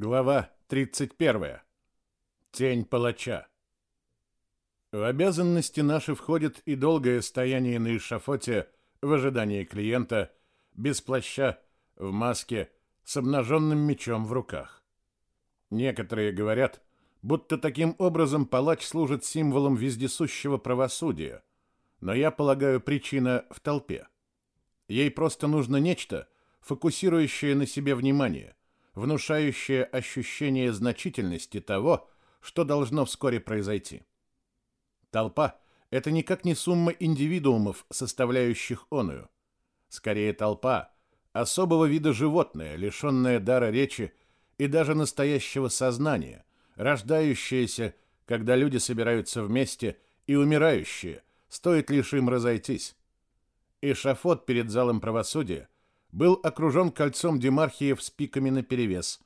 Глава 31. Тень палача. В обязанности наши входит и долгое стояние на эшафоте в ожидании клиента, без плаща, в маске, с обнаженным мечом в руках. Некоторые говорят, будто таким образом палач служит символом вездесущего правосудия, но я полагаю, причина в толпе. Ей просто нужно нечто, фокусирующее на себе внимание, внушающее ощущение значительности того, что должно вскоре произойти. Толпа — это никак не сумма индивидуумов, составляющих оную. Скорее, толпа — особого вида животное, лишенное дара речи и даже настоящего сознания, рождающееся, когда люди собираются вместе, и умирающие, стоит лишь им разойтись. Эшафот перед залом правосудия — был окружен кольцом демархиев с пиками наперевес,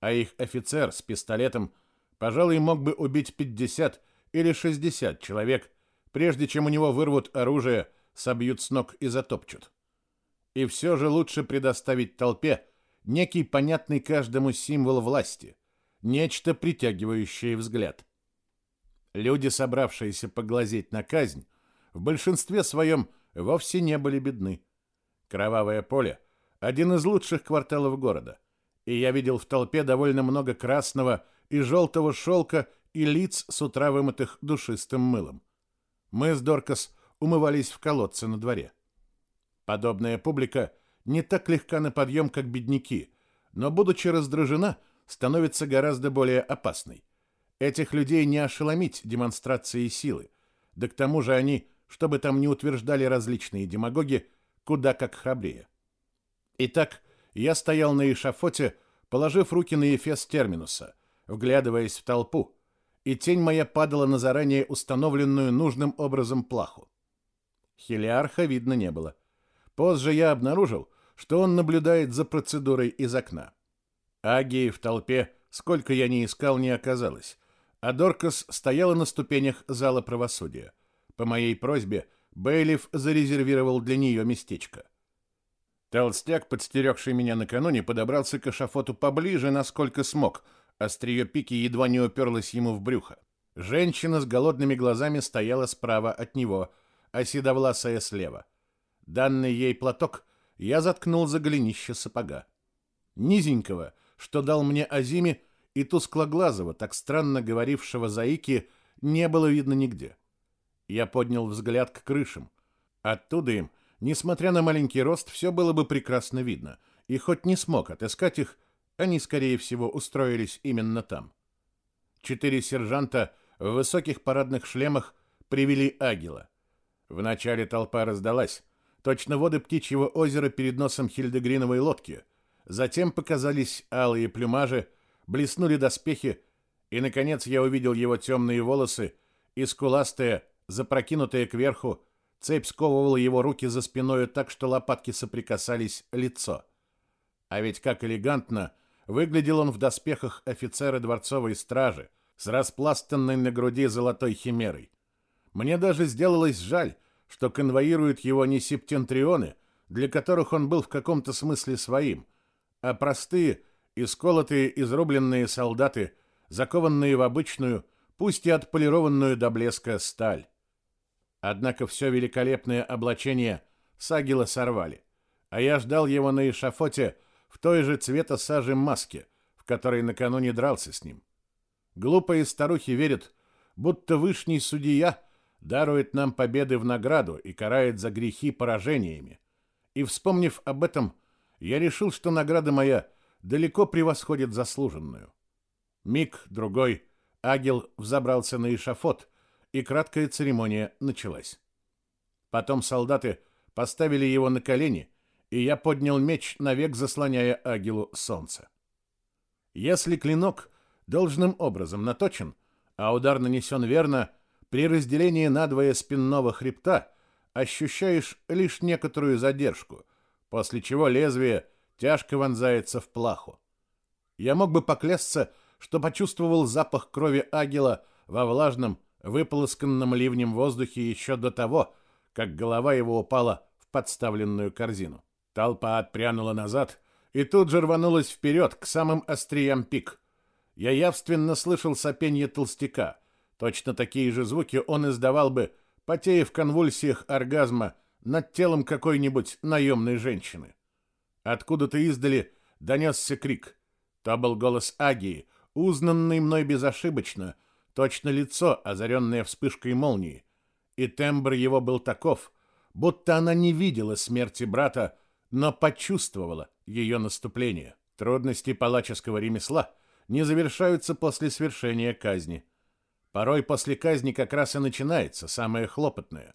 а их офицер с пистолетом, пожалуй, мог бы убить 50 или 60 человек, прежде чем у него вырвут оружие, собьют с ног и затопчут. И все же лучше предоставить толпе некий понятный каждому символ власти, нечто притягивающее взгляд. Люди, собравшиеся поглазеть на казнь, в большинстве своем вовсе не были бедны. Кровавое поле – один из лучших кварталов города, и я видел в толпе довольно много красного и желтого шелка и лиц с утра вымытых душистым мылом. Мы с Доркас умывались в колодце на дворе. Подобная публика не так легка на подъем, как бедняки, но, будучи раздражена, становится гораздо более опасной. Этих людей не ошеломить демонстрацией силы, да к тому же они, чтобы там не утверждали различные демагоги, куда как храбрее. Итак, я стоял на эшафоте, положив руки на эфес терминуса, вглядываясь в толпу, и тень моя падала на заранее установленную нужным образом плаху. Хелиарха видно не было. Позже я обнаружил, что он наблюдает за процедурой из окна. Агии в толпе, сколько я ни искал, не оказалось, а Доркас стояла на ступенях зала правосудия. По моей просьбе Бейлиф зарезервировал для нее местечко. Толстяк, подстерегший меня накануне, подобрался к эшафоту поближе, насколько смог. Острие пики едва не уперлось ему в брюхо. Женщина с голодными глазами стояла справа от него, а седовласая слева. Данный ей платок я заткнул за голенище сапога. Низенького, что дал мне Азиме, и тусклоглазого, так странно говорившего заики, не было видно нигде. Я поднял взгляд к крышам. Оттуда им, несмотря на маленький рост, все было бы прекрасно видно, и хоть не смог отыскать их, они, скорее всего, устроились именно там. Четыре сержанта в высоких парадных шлемах привели Агила. Вначале толпа раздалась, точно воды птичьего озера перед носом Хильдегриновой лодки. Затем показались алые плюмажи, блеснули доспехи, и, наконец, я увидел его темные волосы и скуластое, Запрокинутая кверху, цепь сковывала его руки за спиной так, что лопатки соприкасались лицо. А ведь как элегантно выглядел он в доспехах офицера дворцовой стражи с распластанной на груди золотой химерой. Мне даже сделалось жаль, что конвоируют его не септентрионы, для которых он был в каком-то смысле своим, а простые, исколотые, изрубленные солдаты, закованные в обычную, пусть и отполированную до блеска сталь. Однако все великолепное облачение Сагила сорвали, а я ждал его на эшафоте в той же цвета сажи маске, в которой накануне дрался с ним. Глупые старухи верят, будто вышний судья дарует нам победы в награду и карает за грехи поражениями. И, вспомнив об этом, я решил, что награда моя далеко превосходит заслуженную. Миг, другой, Агил взобрался на эшафот — и краткая церемония началась. Потом солдаты поставили его на колени, и я поднял меч, навек заслоняя Агилу солнце. Если клинок должным образом наточен, а удар нанесен верно, при разделении надвое спинного хребта ощущаешь лишь некоторую задержку, после чего лезвие тяжко вонзается в плаху. Я мог бы поклясться, что почувствовал запах крови агила во влажном, выполосканном ливнем воздухе еще до того, как голова его упала в подставленную корзину. Толпа отпрянула назад, и тут же рванулась вперед к самым остриям пик. Я явственно слышал сопенье толстяка. Точно такие же звуки он издавал бы, потея в конвульсиях оргазма над телом какой-нибудь наемной женщины. Откуда-то издали донесся крик. То был голос Агии, узнанный мной безошибочно, точно лицо, озаренное вспышкой молнии. И тембр его был таков, будто она не видела смерти брата, но почувствовала ее наступление. Трудности палаческого ремесла не завершаются после свершения казни. Порой после казни как раз и начинается самое хлопотное.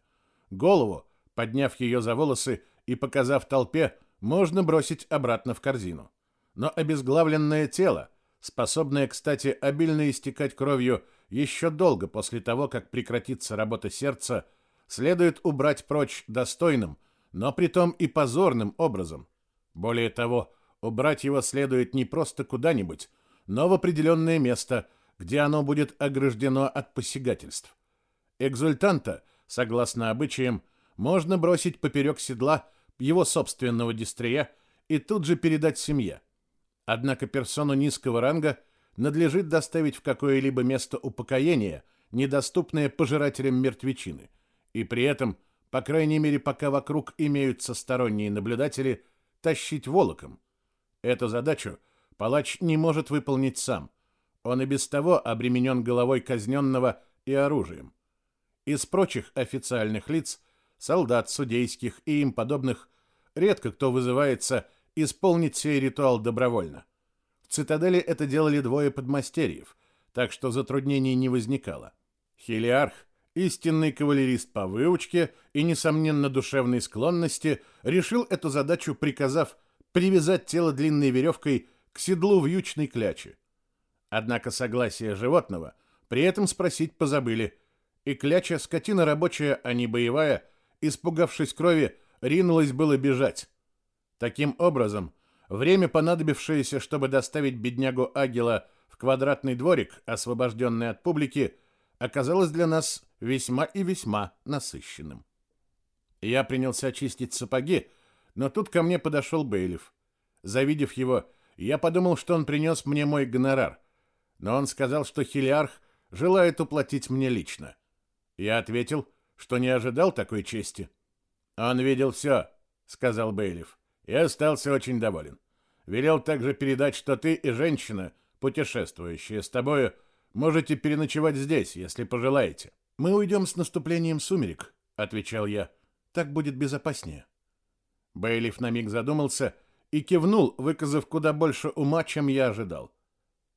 Голову, подняв ее за волосы и показав толпе, можно бросить обратно в корзину. Но обезглавленное тело, способное, кстати, обильно истекать кровью еще долго после того, как прекратится работа сердца, следует убрать прочь достойным, но притом и позорным образом. Более того, убрать его следует не просто куда-нибудь, но в определенное место, где оно будет ограждено от посягательств. Экзультанта, согласно обычаям, можно бросить поперек седла его собственного дистрия и тут же передать семье. Однако персону низкого ранга надлежит доставить в какое-либо место упокоения, недоступное пожирателям мертвечины, и при этом, по крайней мере, пока вокруг имеются сторонние наблюдатели, тащить волоком. Эту задачу палач не может выполнить сам. Он и без того обременен головой казненного и оружием. Из прочих официальных лиц, солдат, судейских и им подобных, редко кто вызывается исполнить сей ритуал добровольно. Цитадели это делали двое подмастерьев, так что затруднений не возникало. Хелиарх, истинный кавалерист по выучке и, несомненно, душевной склонности, решил эту задачу, приказав привязать тело длинной веревкой к седлу вьючной клячи. Однако согласие животного при этом спросить позабыли, и кляча, скотина рабочая, а не боевая, испугавшись крови, ринулась было бежать. Таким образом, время, понадобившееся, чтобы доставить беднягу Агила в квадратный дворик, освобожденный от публики, оказалось для нас весьма и весьма насыщенным. Я принялся очистить сапоги, но тут ко мне подошел Бейлиф. Завидев его, я подумал, что он принес мне мой гонорар, но он сказал, что Хилиарх желает уплатить мне лично. Я ответил, что не ожидал такой чести. Он видел все, сказал Бейлиф и остался очень доволен. Велел также передать, что ты и женщина, путешествующая с тобою, можете переночевать здесь, если пожелаете. Мы уйдем с наступлением сумерек, отвечал я. Так будет безопаснее. Бейлиф на миг задумался и кивнул, выказав куда больше ума, чем я ожидал.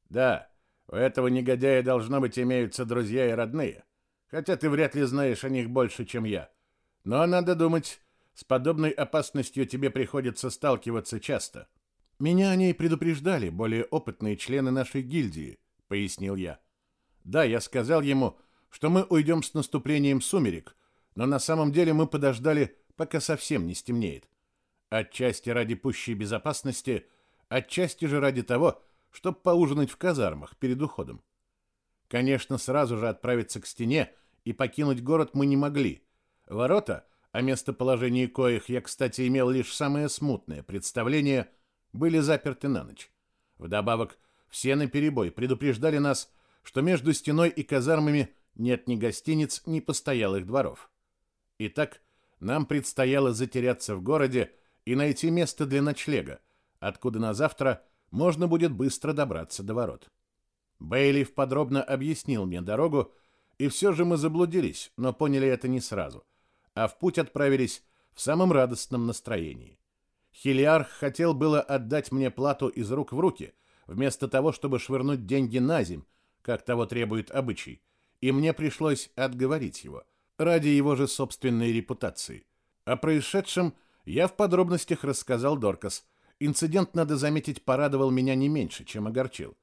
Да, у этого негодяя должно быть имеются друзья и родные, хотя ты вряд ли знаешь о них больше, чем я. Но надо думать, с подобной опасностью тебе приходится сталкиваться часто. Меня о ней предупреждали более опытные члены нашей гильдии, пояснил я. Да, я сказал ему, что мы уйдем с наступлением сумерек, но на самом деле мы подождали, пока совсем не стемнеет. Отчасти ради пущей безопасности, отчасти же ради того, чтобы поужинать в казармах перед уходом. Конечно, сразу же отправиться к стене и покинуть город мы не могли. Ворота — о местоположении коих я, кстати, имел лишь самое смутное представление, были заперты на ночь. Вдобавок, все наперебой предупреждали нас, что между стеной и казармами нет ни гостиниц, ни постоялых дворов. Итак, нам предстояло затеряться в городе и найти место для ночлега, откуда на завтра можно будет быстро добраться до ворот. Бейлиф подробно объяснил мне дорогу, и все же мы заблудились, но поняли это не сразу — а в путь отправились в самом радостном настроении. Хилиарх хотел было отдать мне плату из рук в руки, вместо того, чтобы швырнуть деньги на земь, как того требует обычай, и мне пришлось отговорить его, ради его же собственной репутации. О происшедшем я в подробностях рассказал Доркас. Инцидент, надо заметить, порадовал меня не меньше, чем огорчил.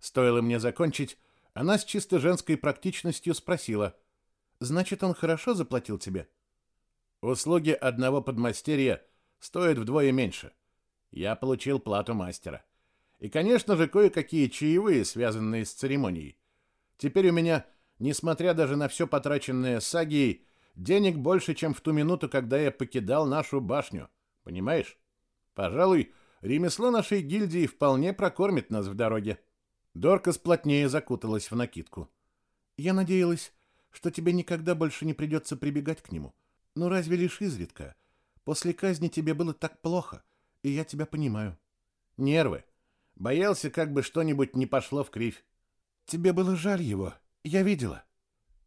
Стоило мне закончить, она с чисто женской практичностью спросила, «Значит, он хорошо заплатил тебе?» Услуги одного подмастерья стоят вдвое меньше. Я получил плату мастера. И, конечно же, кое-какие чаевые, связанные с церемонией. Теперь у меня, несмотря даже на все потраченное сагией, денег больше, чем в ту минуту, когда я покидал нашу башню. Понимаешь? Пожалуй, ремесло нашей гильдии вполне прокормит нас в дороге. Доркас плотнее закуталась в накидку. Я надеялась, что тебе никогда больше не придется прибегать к нему. Но разве лишь изредка? После казни тебе было так плохо, и я тебя понимаю. Нервы. Боялся, как бы что-нибудь не пошло в кривь. Тебе было жаль его, я видела.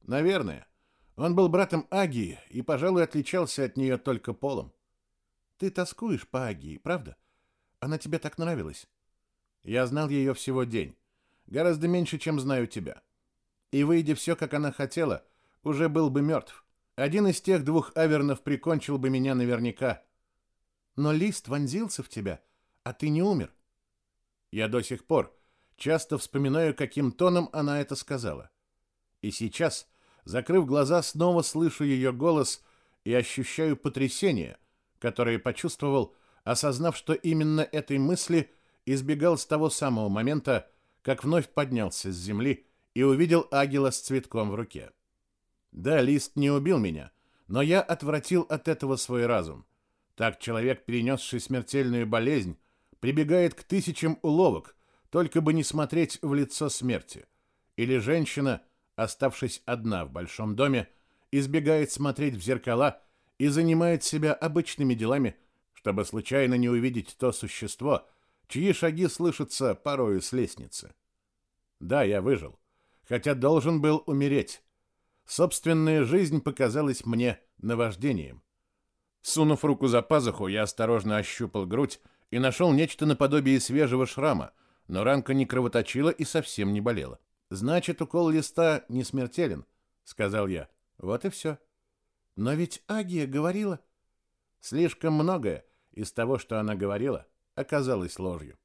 Наверное. Он был братом Агии и, пожалуй, отличался от нее только полом. Ты тоскуешь по Агии, правда? Она тебе так нравилась. Я знал ее всего день. Гораздо меньше, чем знаю тебя. И, выйдя все, как она хотела, уже был бы мертв. Один из тех двух авернов прикончил бы меня наверняка. Но лист вонзился в тебя, а ты не умер. Я до сих пор часто вспоминаю, каким тоном она это сказала. И сейчас, закрыв глаза, снова слышу ее голос и ощущаю потрясение, которое почувствовал, осознав, что именно этой мысли избегал с того самого момента, как вновь поднялся с земли и увидел агила с цветком в руке. Да, лист не убил меня, но я отвратил от этого свой разум. Так человек, перенесший смертельную болезнь, прибегает к тысячам уловок, только бы не смотреть в лицо смерти. Или женщина, оставшись одна в большом доме, избегает смотреть в зеркала и занимает себя обычными делами, чтобы случайно не увидеть то существо, чьи шаги слышатся порою с лестницы. Да, я выжил, хотя должен был умереть. Собственная жизнь показалась мне наваждением. Сунув руку за пазуху, я осторожно ощупал грудь и нашел нечто наподобие свежего шрама, но ранка не кровоточила и совсем не болела. «Значит, укол листа не смертелен», — сказал я. «Вот и все». «Но ведь Агия говорила...» Слишком многое из того, что она говорила, оказалось ложью.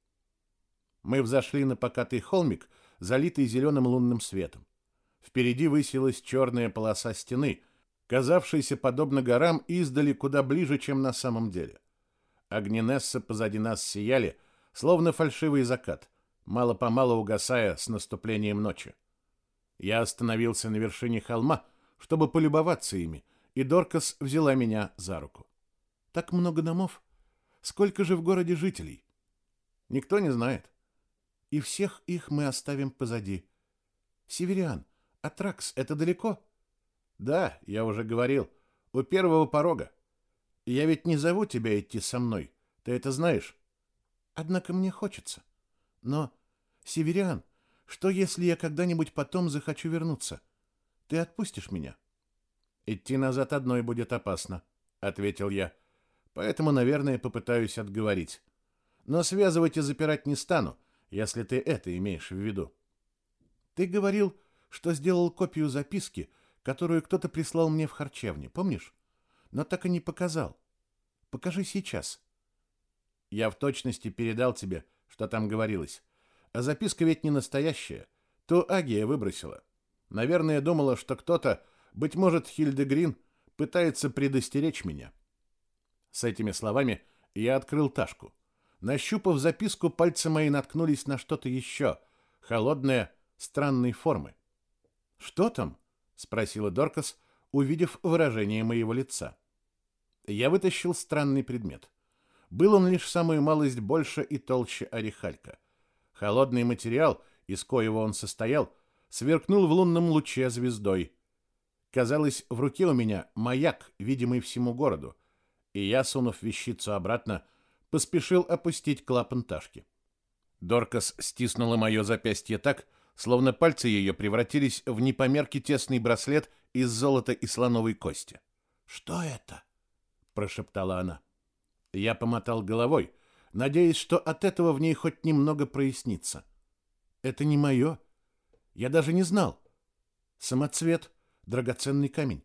Мы взошли на покатый холмик, залитый зеленым лунным светом. Впереди высилась черная полоса стены, казавшаяся подобно горам издали куда ближе, чем на самом деле. Огненессы позади нас сияли, словно фальшивый закат, мало-помалу угасая с наступлением ночи. Я остановился на вершине холма, чтобы полюбоваться ими, и Доркас взяла меня за руку. «Так много домов. Сколько же в городе жителей?» «Никто не знает. И всех их мы оставим позади. Севериан, Атракс, это далеко?» «Да, я уже говорил. У первого порога. Я ведь не зову тебя идти со мной. Ты это знаешь. Однако мне хочется. Но, Севериан, что если я когда-нибудь потом захочу вернуться? Ты отпустишь меня? Идти назад одной будет опасно, ответил я. Поэтому, наверное, попытаюсь отговорить. Но связывать и запирать не стану, если ты это имеешь в виду. Ты говорил, что сделал копию записки, которую кто-то прислал мне в харчевне, помнишь? но так и не показал. Покажи сейчас. Я в точности передал тебе, что там говорилось. А записка ведь не настоящая. То Агия выбросила. Наверное, думала, что кто-то, быть может, Хильдегрин, пытается предостеречь меня. С этими словами я открыл ташку. Нащупав записку, пальцы мои наткнулись на что-то еще, холодное, странной формы. «Что там?» — спросила Доркас, увидев выражение моего лица. Я вытащил странный предмет. Был он лишь самую малость больше и толще орехалька. Холодный материал, из коего он состоял, сверкнул в лунном луче звездой. Казалось, в руке у меня маяк, видимый всему городу, и я, сунув вещицу обратно, поспешил опустить клапан ташки. Доркас стиснула мое запястье так, словно пальцы ее превратились в непомерки тесный браслет из золота и слоновой кости. «Что это?» прошептала она. Я помотал головой, надеясь, что от этого в ней хоть немного прояснится. Это не мое. Я даже не знал. Самоцвет, драгоценный камень.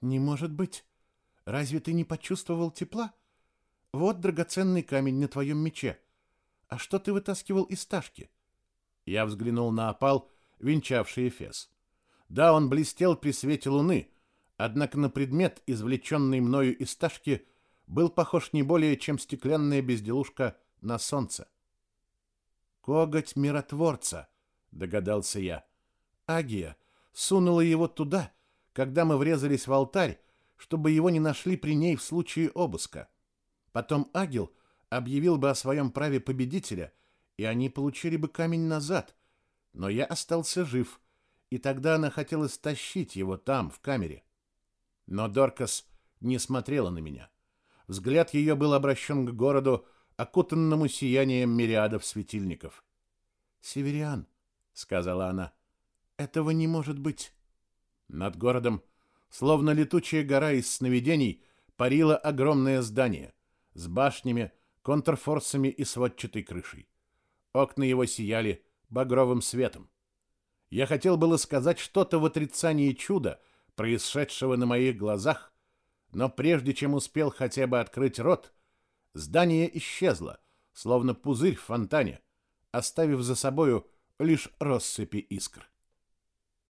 Не может быть. Разве ты не почувствовал тепла? Вот драгоценный камень на твоем мече. А что ты вытаскивал из ташки? Я взглянул на опал, венчавший Эфес. Да, он блестел при свете луны, Однако на предмет, извлеченный мною из ташки, был похож не более, чем стеклянная безделушка на солнце. «Коготь миротворца», — догадался я. Агия сунула его туда, когда мы врезались в алтарь, чтобы его не нашли при ней в случае обыска. Потом Агил объявил бы о своем праве победителя, и они получили бы камень назад. Но я остался жив, и тогда она хотела стащить его там, в камере. Но Доркас не смотрела на меня. Взгляд ее был обращен к городу, окутанному сиянием мириадов светильников. «Севериан», — сказала она, — «этого не может быть». Над городом, словно летучая гора из сновидений, парило огромное здание с башнями, контрфорсами и сводчатой крышей. Окна его сияли багровым светом. Я хотел было сказать что-то в отрицании чуда, происшедшего на моих глазах, но прежде чем успел хотя бы открыть рот, здание исчезло, словно пузырь в фонтане, оставив за собою лишь россыпи искр.